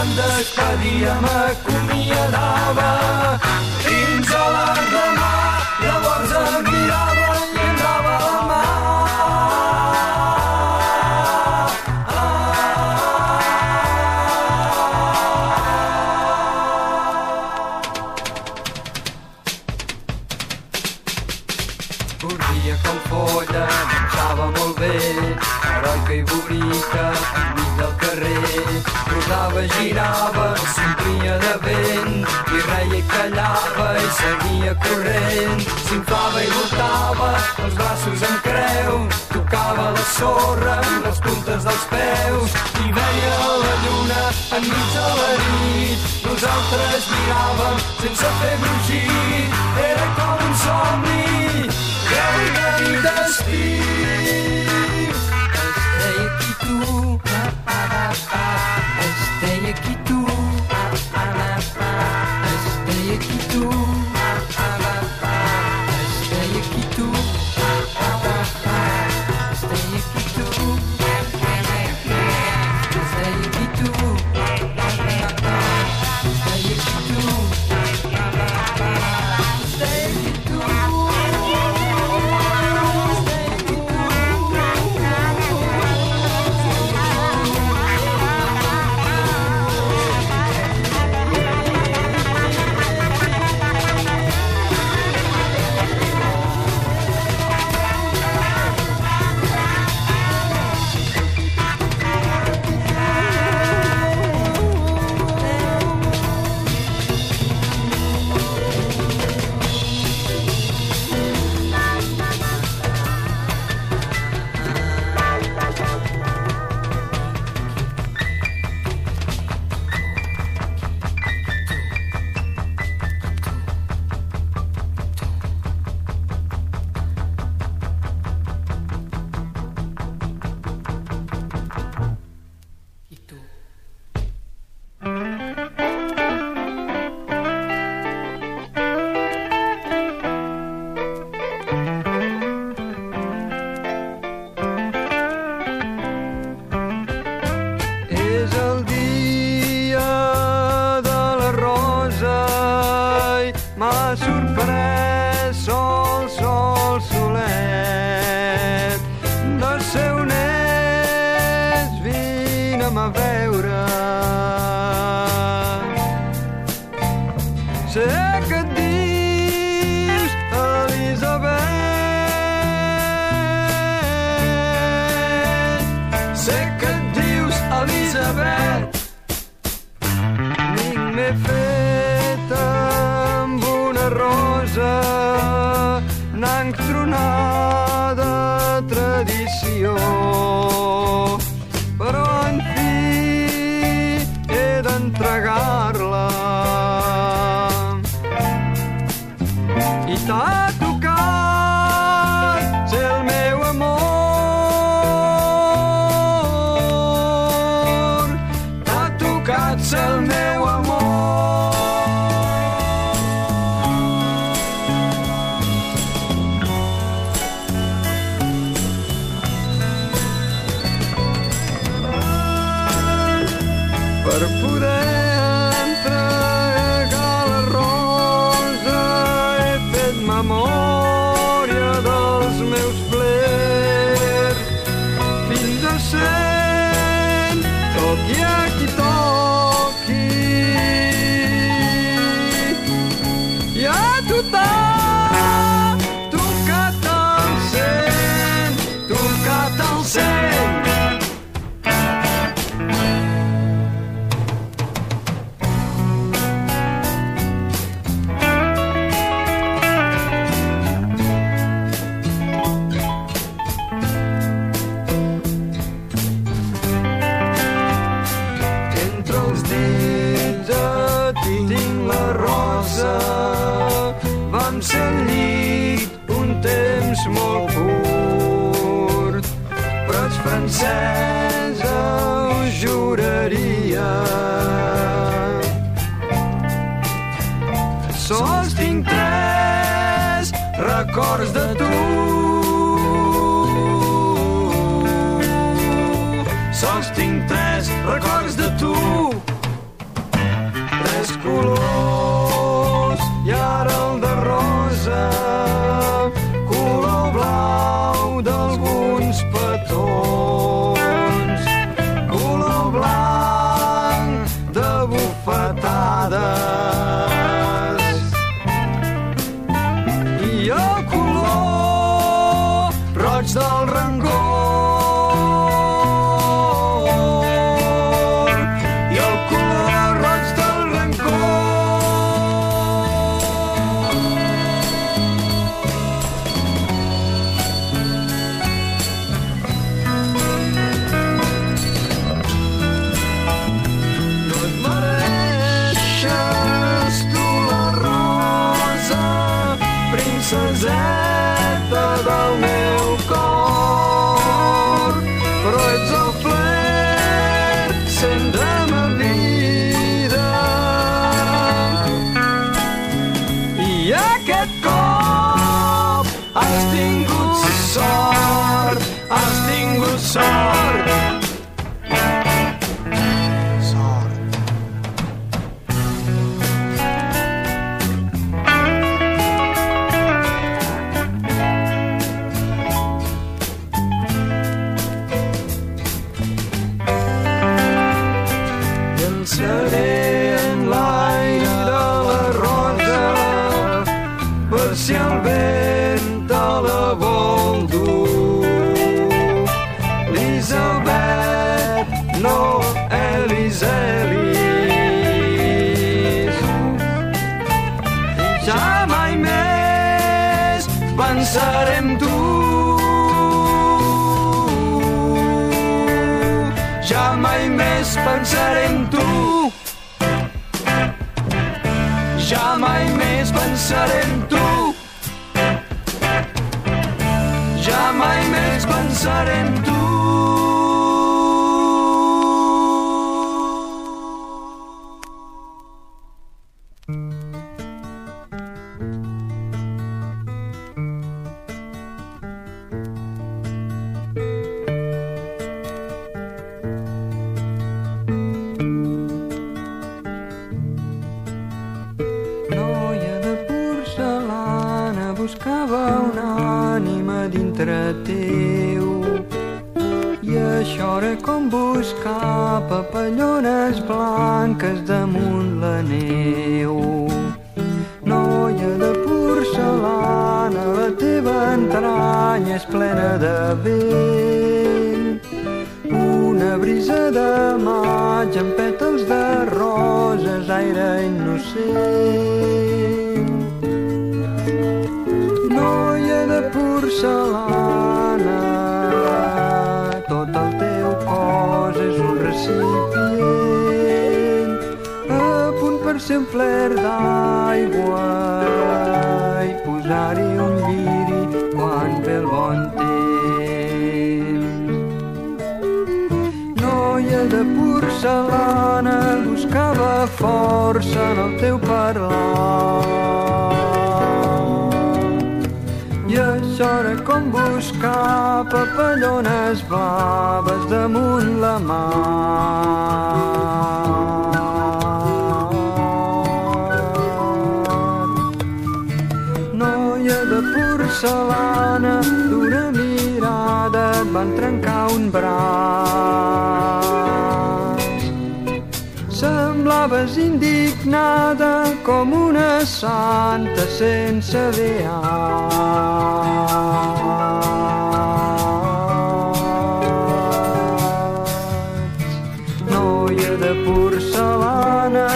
em despedia, m'acomiadava. Seguia corrent, s'inflava i voltava, els braços en creu, tocava la sorra amb les puntes dels peus i veia la lluna enmig de la nit. Nosaltres miràvem sense fer brugir, era com un somni, creu i despit. Força en el teu parlar i això era com buscar papallones blaves damunt la mar. Noia de porcelana, d'una mirada et van trencar un braç. Semblaves indignada com una santa sense beats. Noia de porcelana,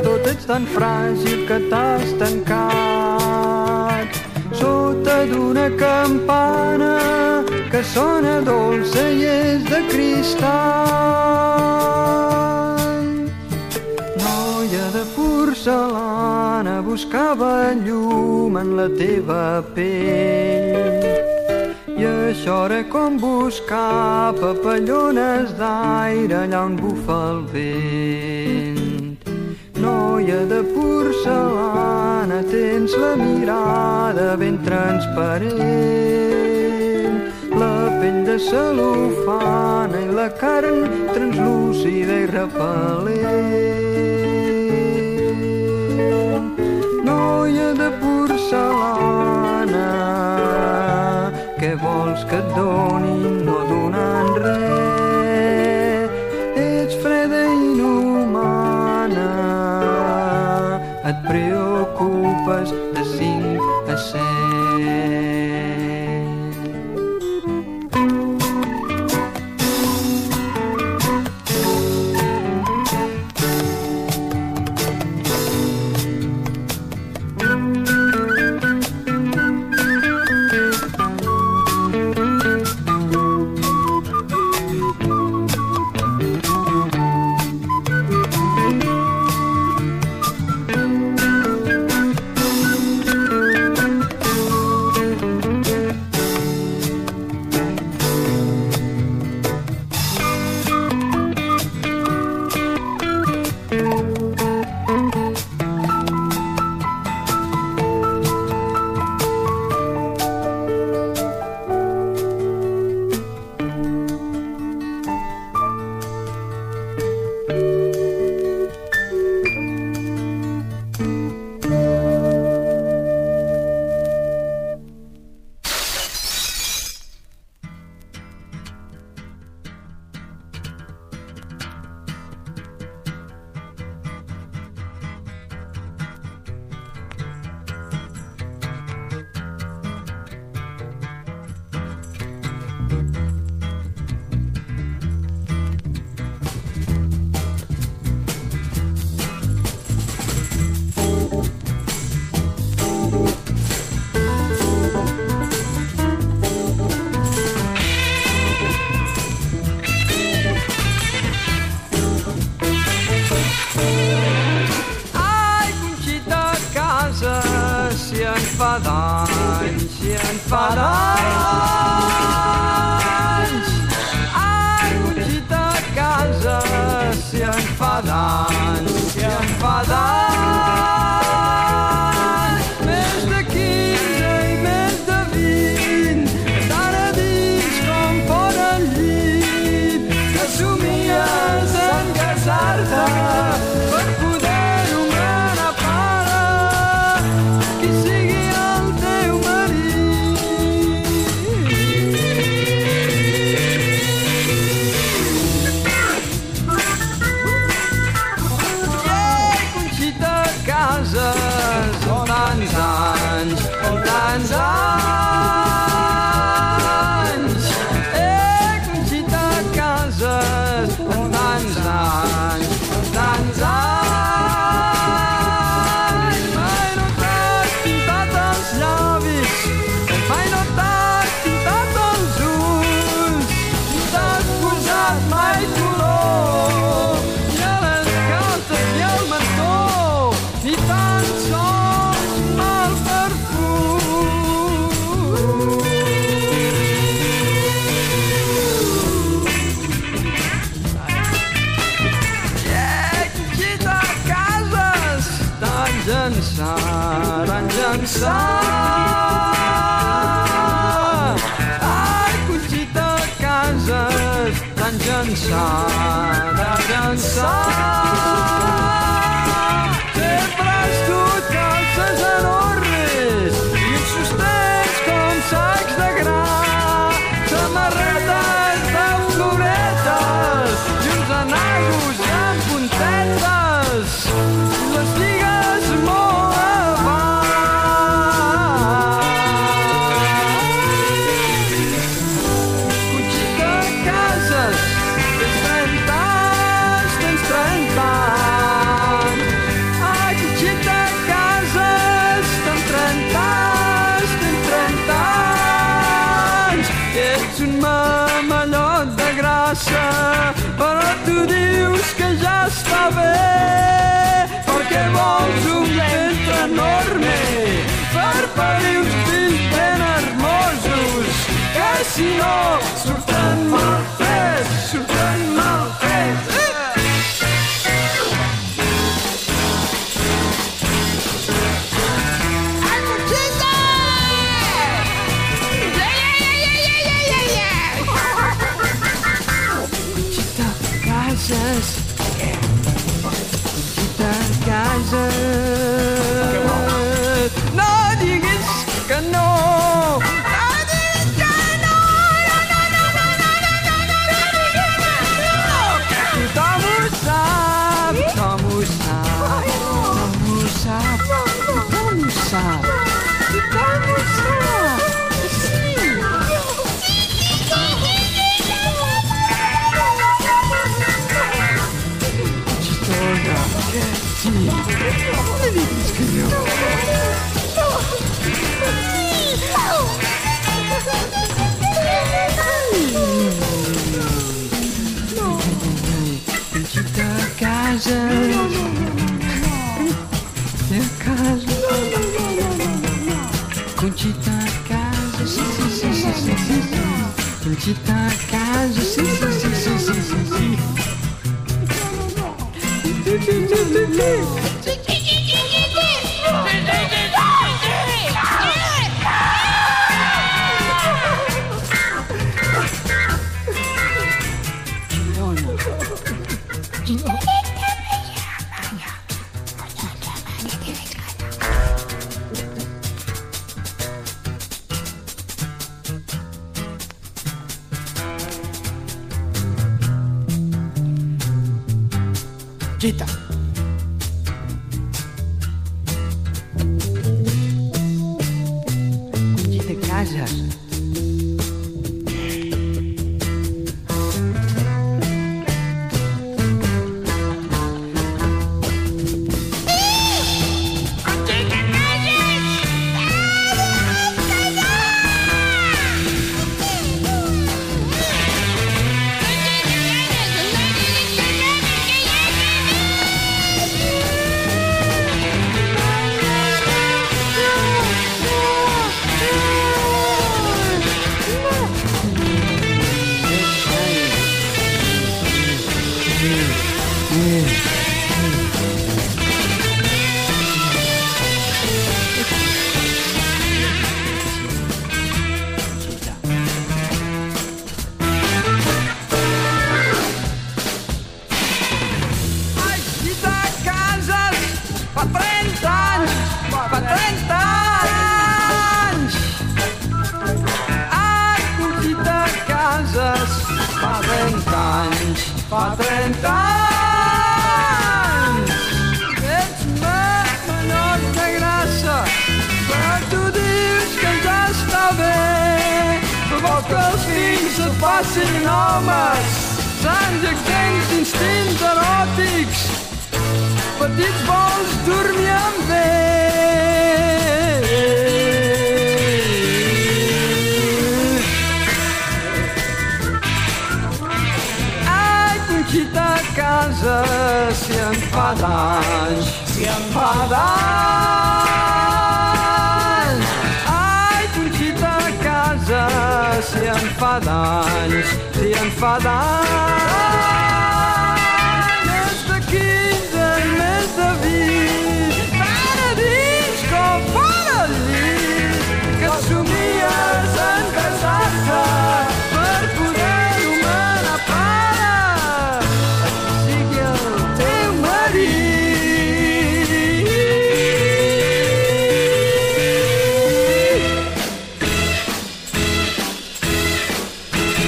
tot ets tan fràgil que t'has tancat sota d'una campana que sona dolça i és de cristall. Porcelana buscava llum en la teva pell. I això era com buscar papallones d'aire allà on bufa el vent. Noia de porcelana, tens la mirada ben transparent, la pell de cel·lofana i la carn translúcida i repel·lent. Vols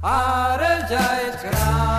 Are jai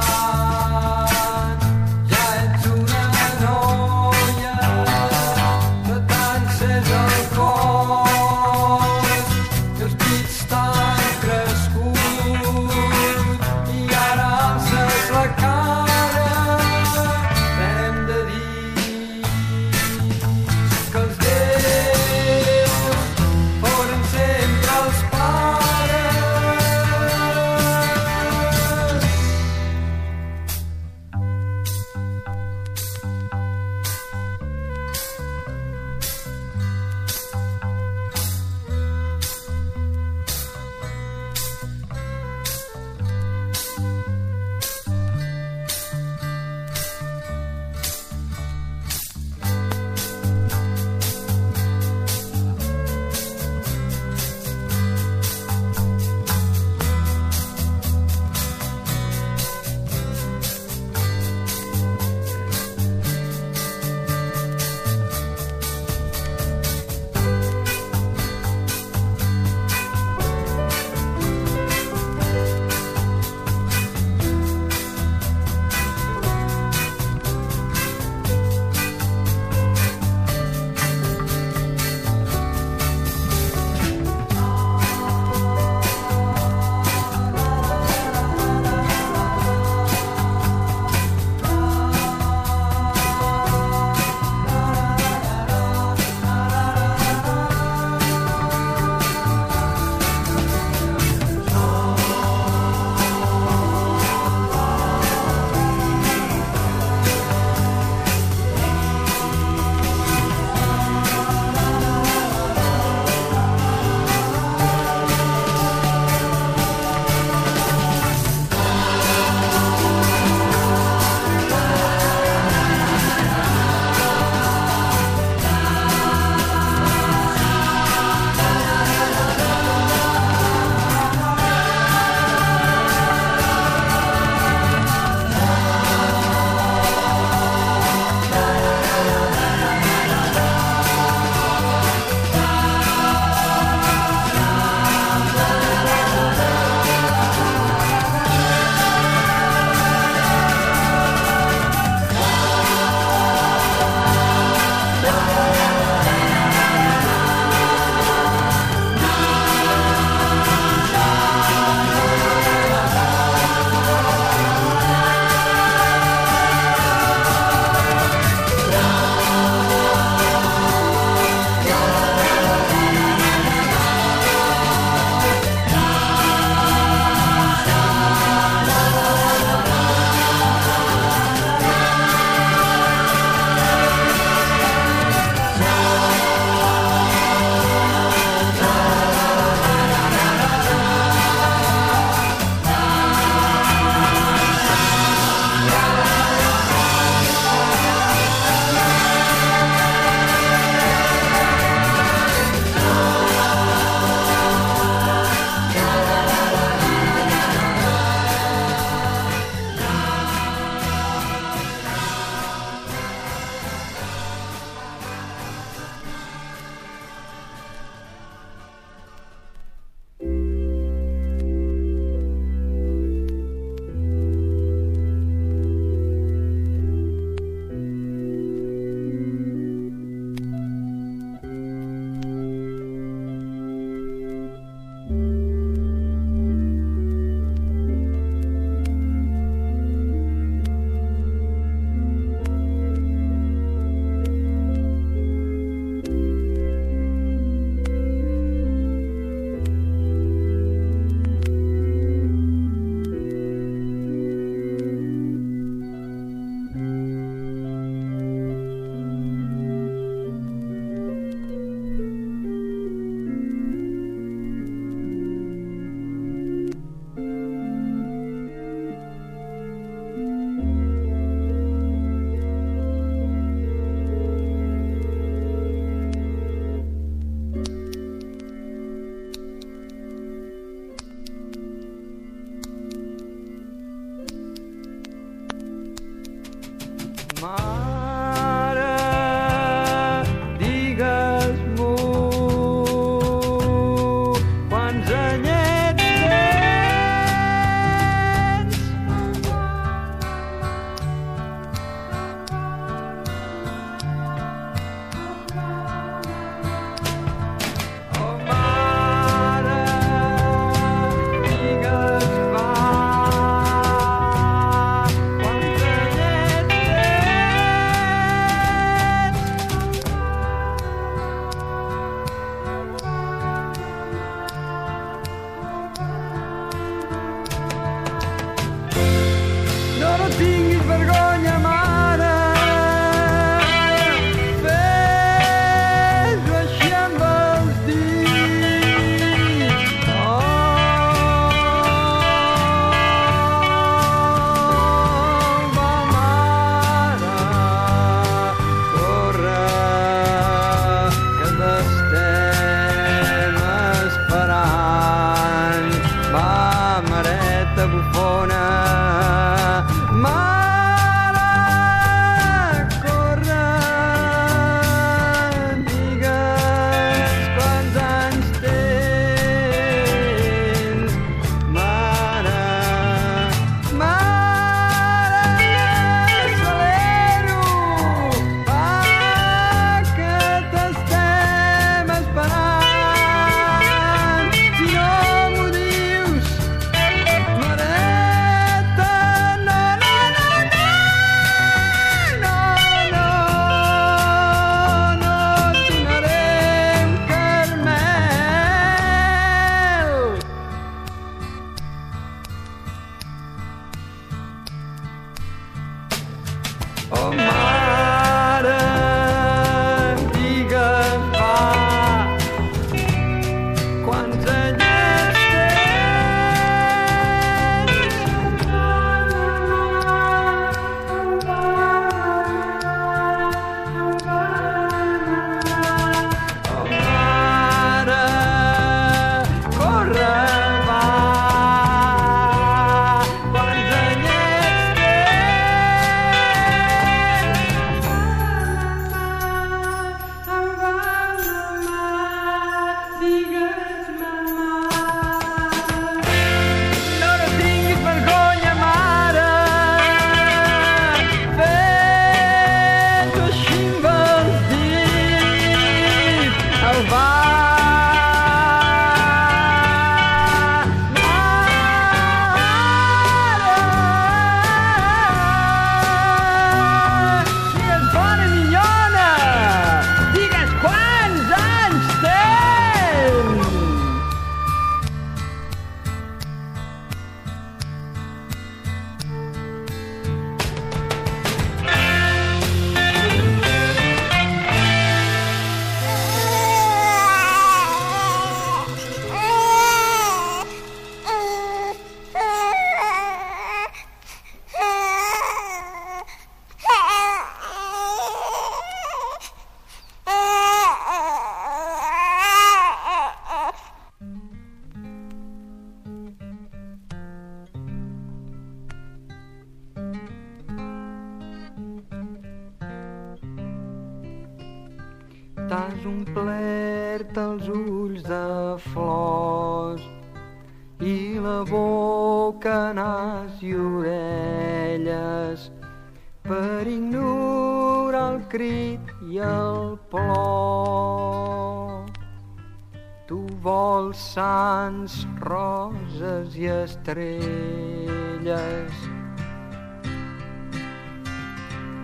estrelles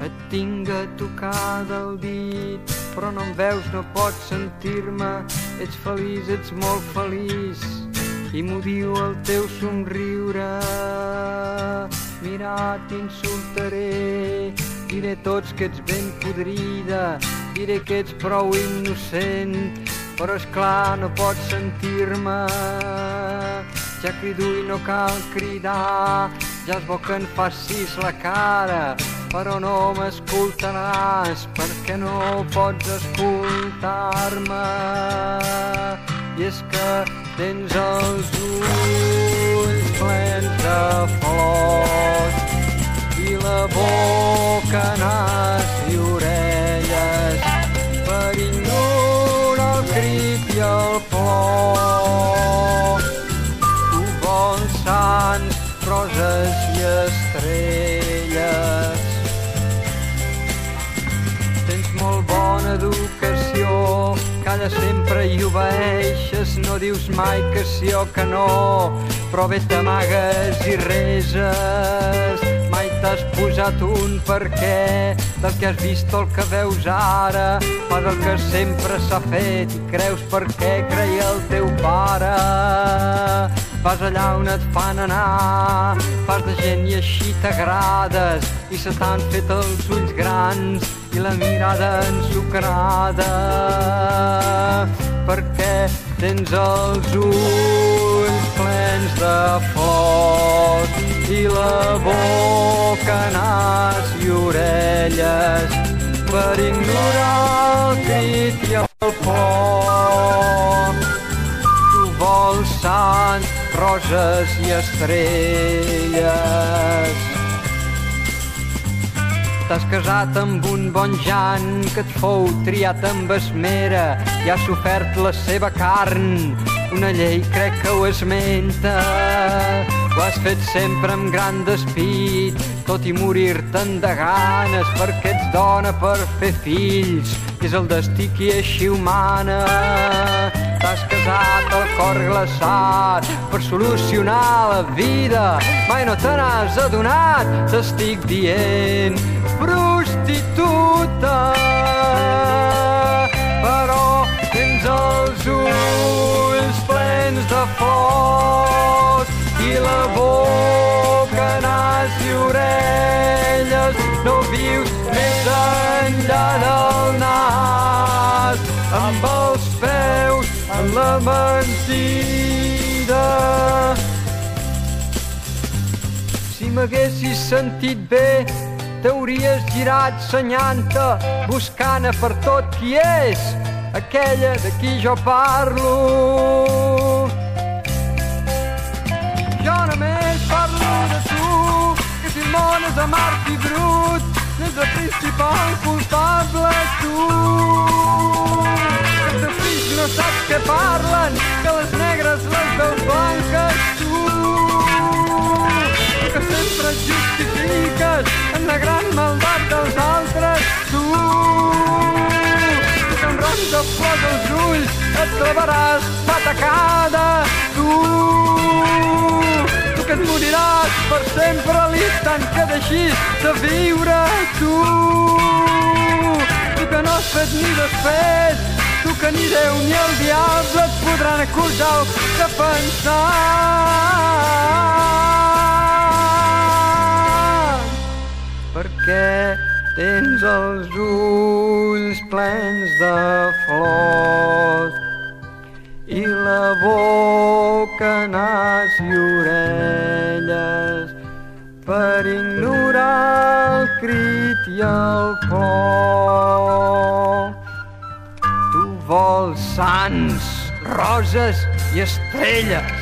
et tinc a tocar del dit, però no em veus, no pots sentir-me. Ets feliç, ets molt feliç, i m'ho diu el teu somriure. Mira, t'insultaré, diré tots que ets ben podrida, diré que ets prou innocent, però és clar no pots sentir-me. Ja crido i no cal cridar, ja és bo que en facis la cara, però no m'escoltaràs perquè no pots escoltar-me. I és que tens els ulls plens de flors i la boca, nas i orelles per ignorar el crit i el plor. Roses i estrelles. Molt bona educació, calla sempre i obeeixes, no dius mai que sí o que no, però bé t'amagues i reses, mai t'has posat un per què, del que has vist o el que veus ara, fas el que sempre s'ha fet i creus per què creia el teu pare. Vas allà on et fan anar, fas de gent i així t'agrades, i se t'han fet els ulls grans i la mirada ensucrada perquè tens els ulls plens de flors i la boca, nas i orelles per ignorar el crit i el foc. Tu vols sant, roses i estrelles T'has casat amb un bon Jan que et fou triat amb esmera i ha sofert la seva carn. Una llei crec que ho esmenta. Ho has fet sempre amb gran despit, tot i morir-te'n de ganes perquè ets dona per fer fills, és el destí qui així humana. T'has casat al cor glaçat per solucionar la vida, mai no te n'has adonat, t'estic dient prostituta. Però tens els ulls plens de flors i la boca, nas i orelles no vius més enllà del nas. Amb els peus en la mentida si m'haguessis sentit bé t'hauries girat senyant-te, buscant per tot qui és, aquella de qui jo parlo. Jo només parlo de tu, que si el món és amarg i brut, n'és el principal culpable tu. Saps què parlen, que les negres les veus blanques tu que sempre et justifiques en la gran maldat dels altres. Tu, que un ram de flors als ulls et trobaràs patacada. Tu, que et moriràs per sempre l'instant que deixis de viure. Tu, tu que no has fet ni desfet, que ni Déu ni el diable et podran acusar de pensar. perquè tens els ulls plens de flors i la boca, nas i orelles per ignorar el crit i el plor. Vols sants, roses i estrelles.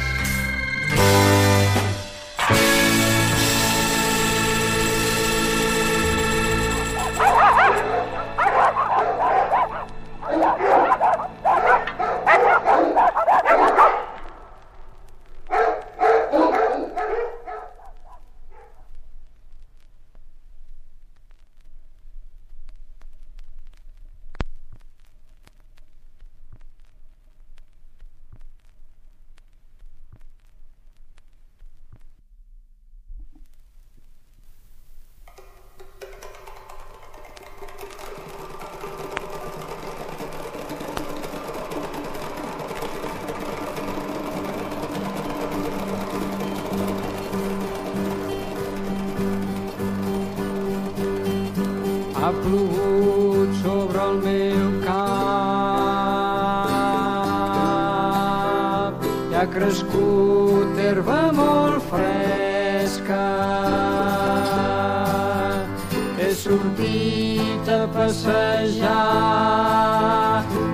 sortit a passejar.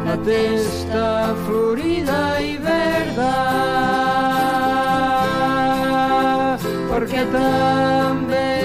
La testa florida i verda. Perquè també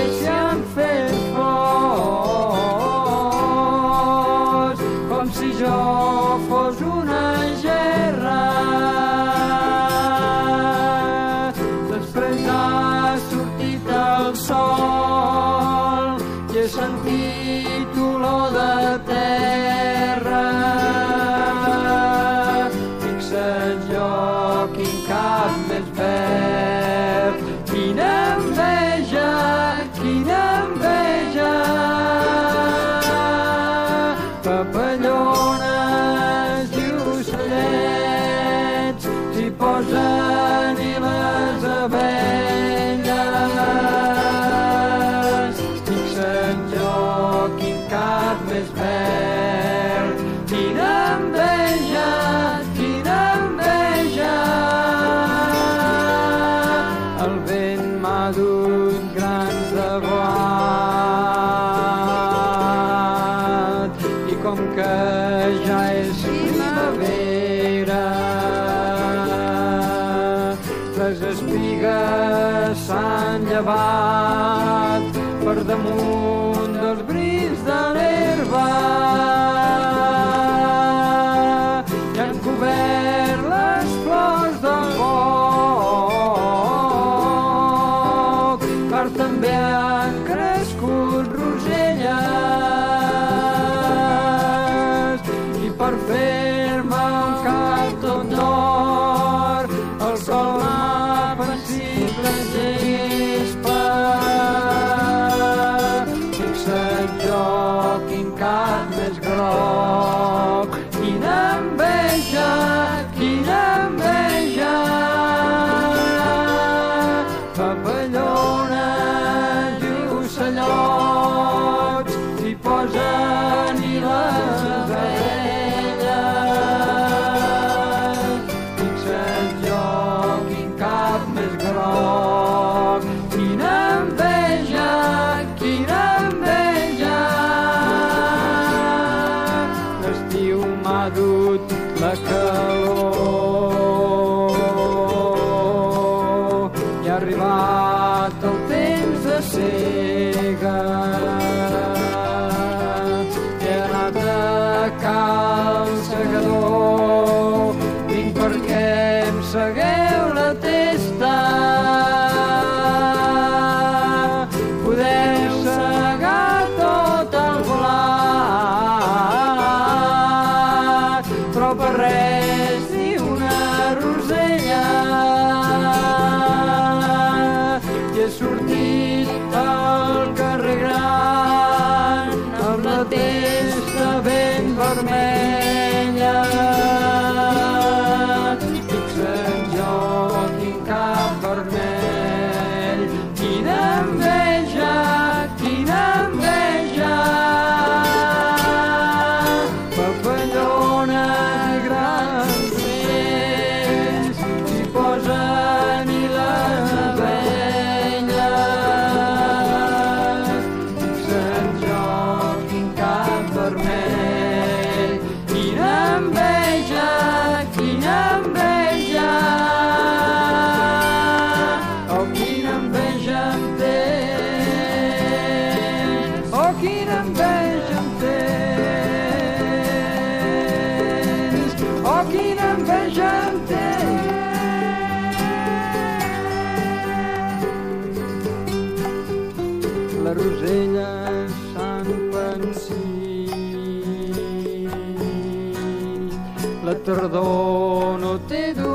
La tardor no té dur.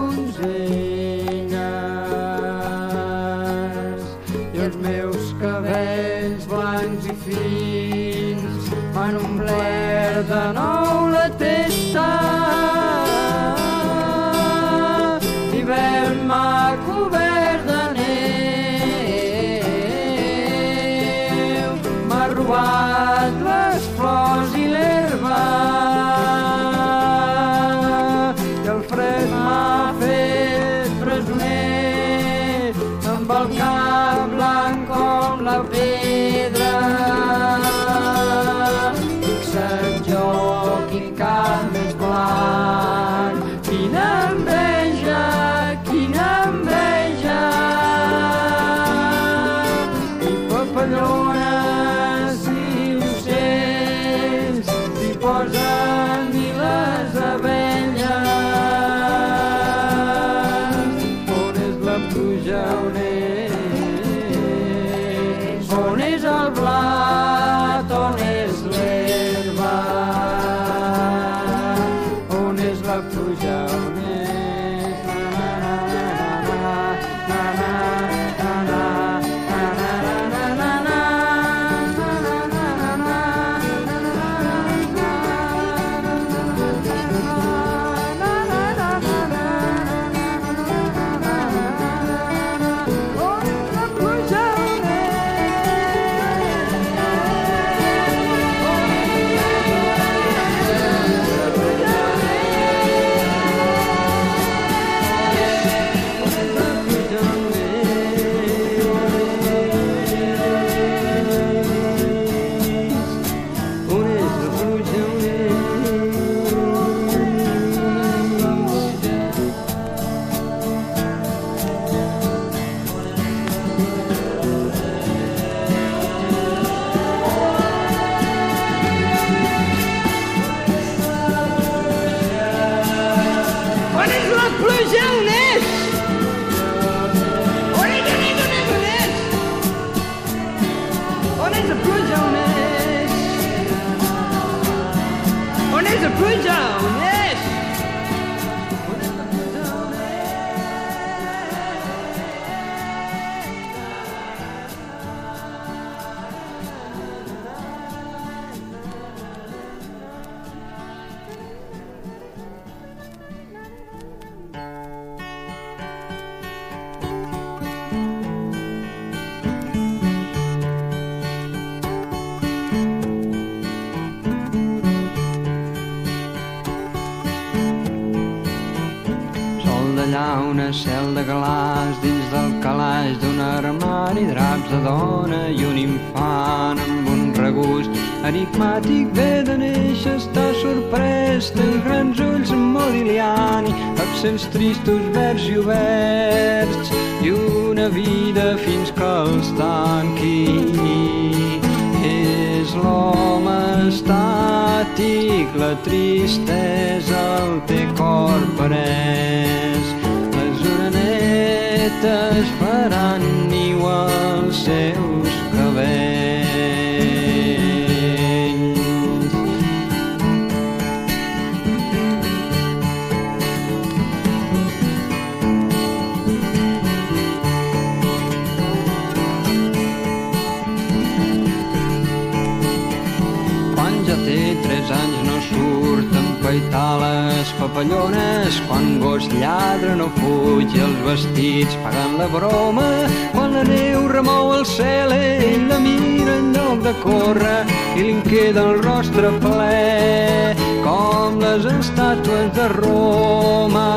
Surt a empaitar les papallones, quan gos lladra no fuig els vestits pagant la broma, quan la neu remou el cel ell la mira en lloc de córrer i li queda el rostre ple com les estàtues de Roma.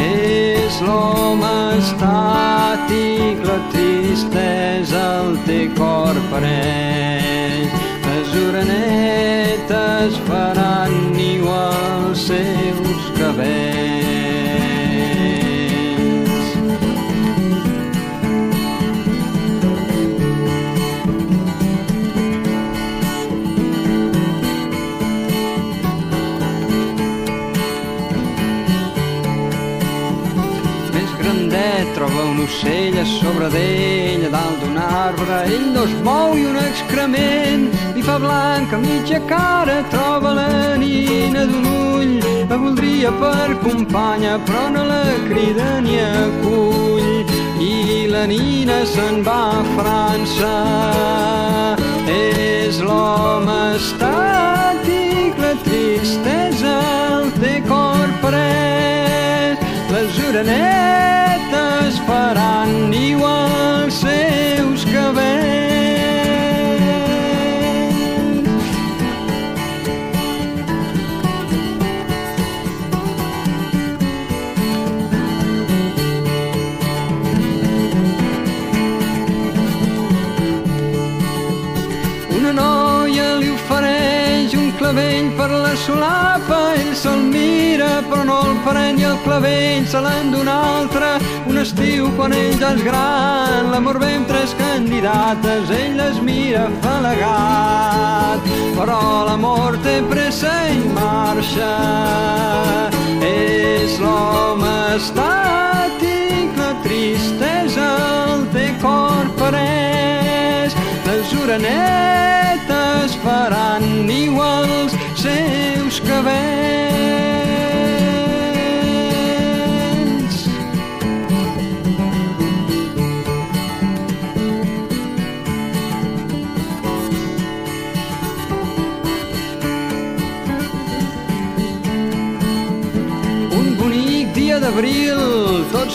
És l'home estàtic, la tristesa el té cor pres. Orenetes faran niu als seus cabells. Més grandet troba un ocell a sobre d'ell, a dalt d'un arbre, ell no es mou i un excrement fa blanca mitja cara, troba la nina d'un ull, la voldria per companya, però no la crida ni acull. I la nina se'n va a França, és l'home estàtic, la tristesa el té cor pres, les orenetes faran niu als seus cabells. Solapa, ell se'l mira, però no el pren i el clavell se l'han d'un altre. Un estiu, quan ell ja és gran, l'amor ve amb tres candidates, ell les mira falagat. Però l'amor té pressa i marxa, és l'home estàtic, la tristesa el té cor parès, les orenetes faran niu als seus cabells.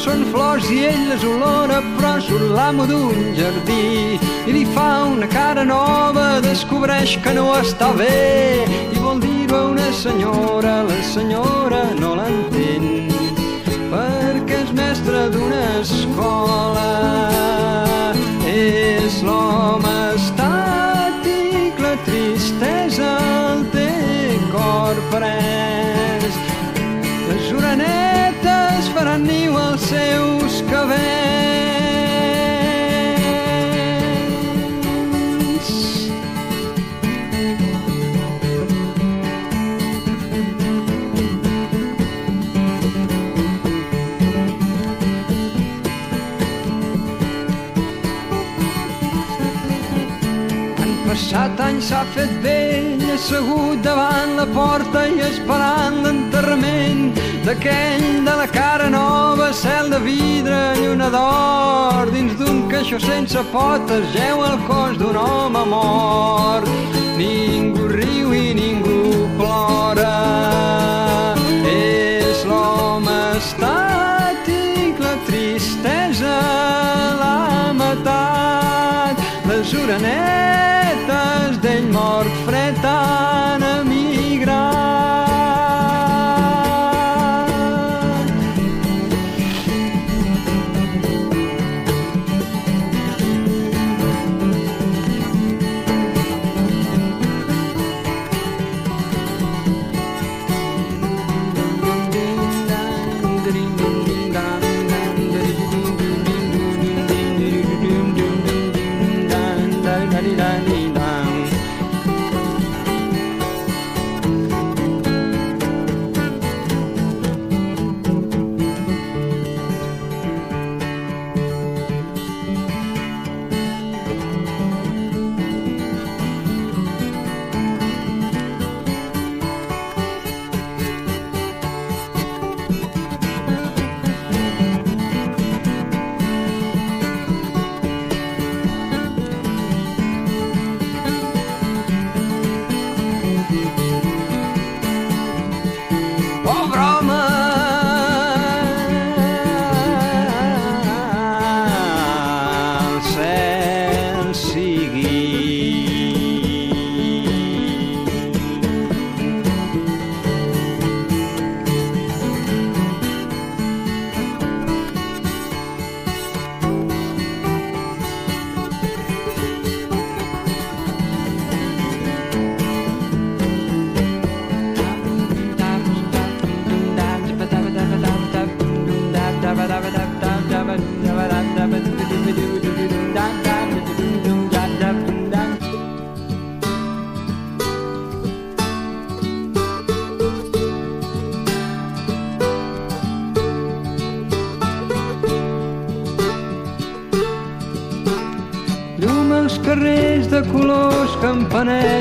Són flors i ell les olora, però surt l'amo d'un jardí i li fa una cara nova, descobreix que no està bé i vol dir-ho a una senyora, la senyora no l'entén perquè és mestre d'una escola. És l'home estàtic, la tristesa el té cor pres. Faran niu als seus cabells. Han passat anys, s'ha fet vell, assegut davant la porta i esperant l'enterrament d'aquell de la cara nova, cel de vidre, lluna d'or, dins d'un caixó sense potes, geu el cos d'un home mort. Ningú riu i ningú plora, és l'home estàtic, la tristesa l'ha matat, les orenetes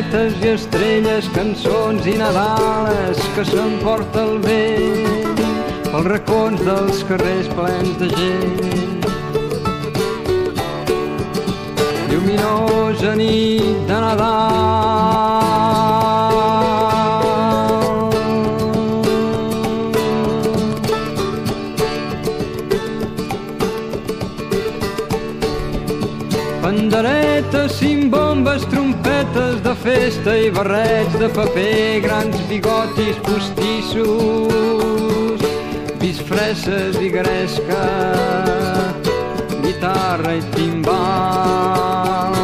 campanetes i estrelles, cançons i nadales que s'emporta el vent pels racons dels carrers plens de gent. Lluminosa nit de Nadal. fusta i barrets de paper, grans bigotis postissos, bisfresses i gresca, guitarra i timbal.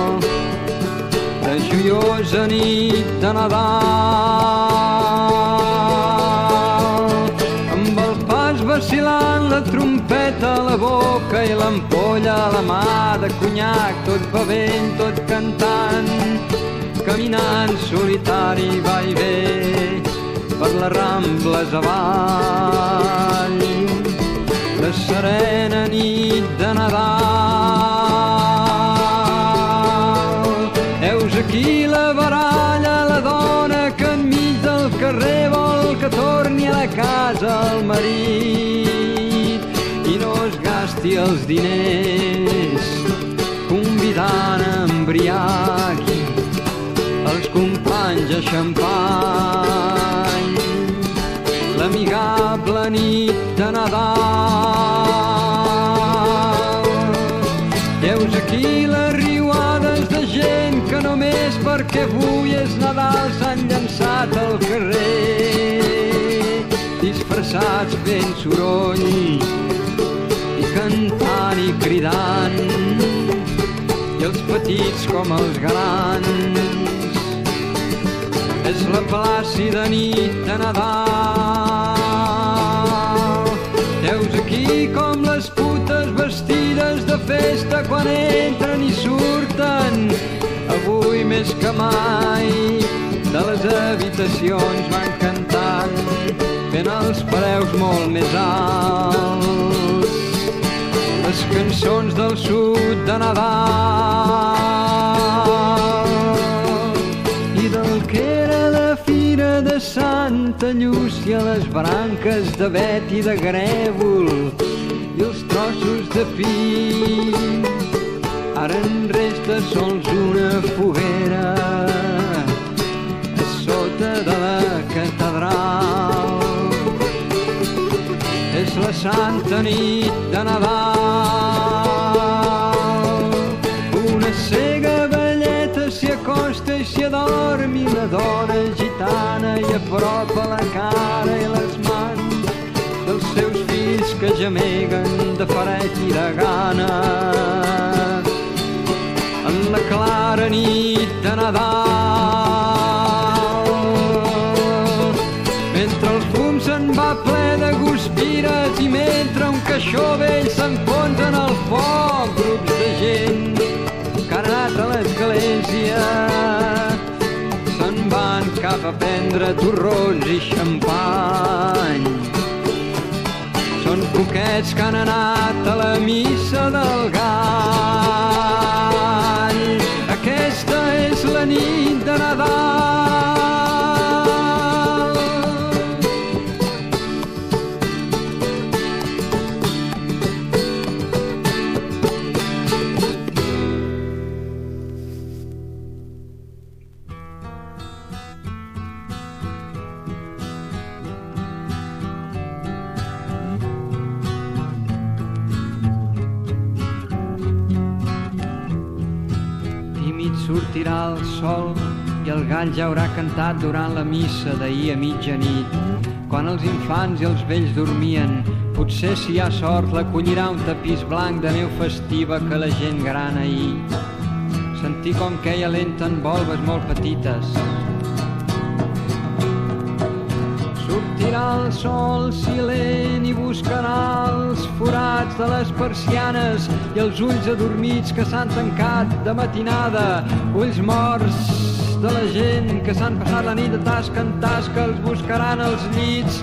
De joiosa nit de Nadal, amb el pas vacilant la trompeta a la boca i l'ampolla a la mà de conyac, tot bevent, tot cantant, caminant solitari va i ve per les rambles avall. La serena nit de Nadal. Heus aquí la baralla, la dona que enmig del carrer vol que torni a la casa el marit i no es gasti els diners convidant a embriac els companys a xampany. L'amigable nit de Nadal. Heus aquí les riuades de gent que només perquè avui és Nadal s'han llançat al carrer. Disfressats fent soroll i cantant i cridant. I els petits com els grans és la plàcida nit de Nadal. Heus aquí com les putes vestides de festa quan entren i surten, avui més que mai, de les habitacions van cantant, fent els pareus molt més alts. Les cançons del sud de Nadal Llúcia, les branques de vet i de grèvol i els trossos de pi. Ara en resta sols una foguera a sota de la catedral. És la santa nit de Nadal. Una cega s'hi acosta i s'hi adorm i la dona gitana i apropa la cara i les mans dels seus fills que gemeguen de fred i de gana. En la clara nit de Nadal mentre el fum se'n va ple de guspires i mentre un caixó vell s'enfonsa en el foc, grups de gent que a l'església se'n van cap a prendre torrons i xampany. Són poquets que han anat a la missa del gall. Aquesta és la nit de Nadal. Gall ja haurà cantat durant la missa d'ahir a mitjanit. Quan els infants i els vells dormien, potser si hi ha sort l'acollirà un tapís blanc de neu festiva que la gent gran ahir. Sentir com queia lenta en volves molt petites, Sortirà el sol silent i buscarà els forats de les persianes i els ulls adormits que s'han tancat de matinada, ulls morts de la gent que s'han passat la nit de tasca en tasca, els buscaran els llits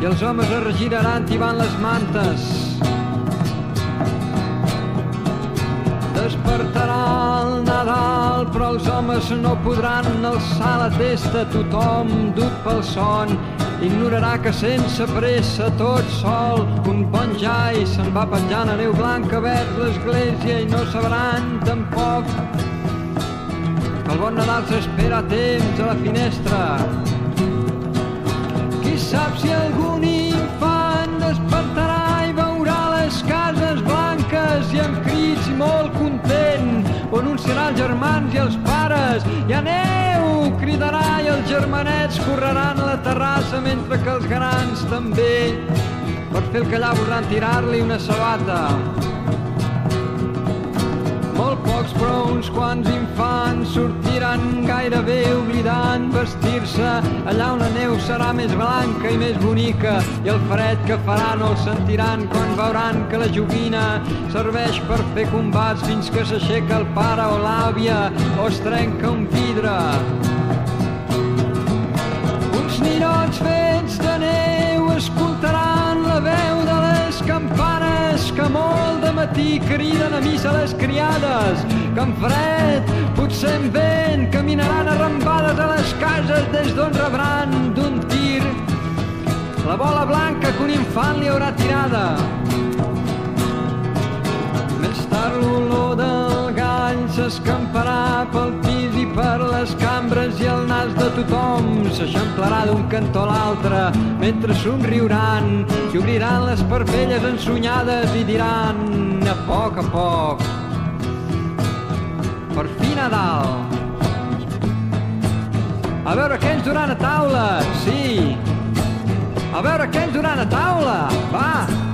i els homes es regiraran tibant les mantes. Despertarà el Nadal, però els homes no podran alçar la testa. Tothom, dut pel son, ignorarà que sense pressa, tot sol, un bon jai se'n va penjant a neu blanca vers l'església i no sabran tampoc que el bon Nadal s'espera a temps a la finestra. Qui sap si algun infant despertarà i veurà les cases blanques i amb crits molt content ho anunciarà els germans i els pares i aneu, cridarà i els germanets correran a la terrassa mentre que els grans també per fer el callar voldran tirar-li una sabata pocs, però uns quants infants sortiran gairebé oblidant vestir-se. Allà on la neu serà més blanca i més bonica i el fred que farà no el sentiran quan veuran que la joguina serveix per fer combats fins que s'aixeca el pare o l'àvia o es trenca un vidre. Uns ninots fets de neu escoltaran la veu de les campanes que de matí criden a missa les criades, que en fred, potser en vent, caminaran arrambades a les cases des d'on rebran d'un tir la bola blanca que un infant li haurà tirada. Més tard l'olor del gall s'escamparà pel pis i per les cambres i el nas de tothom s'eixamplarà d'un cantó a l'altre mentre somriuran i obriran les parpelles ensonyades i diran a poc a poc per fi Nadal. A veure què ens duran a taula? Sí. A veure què ens duran a taula? Va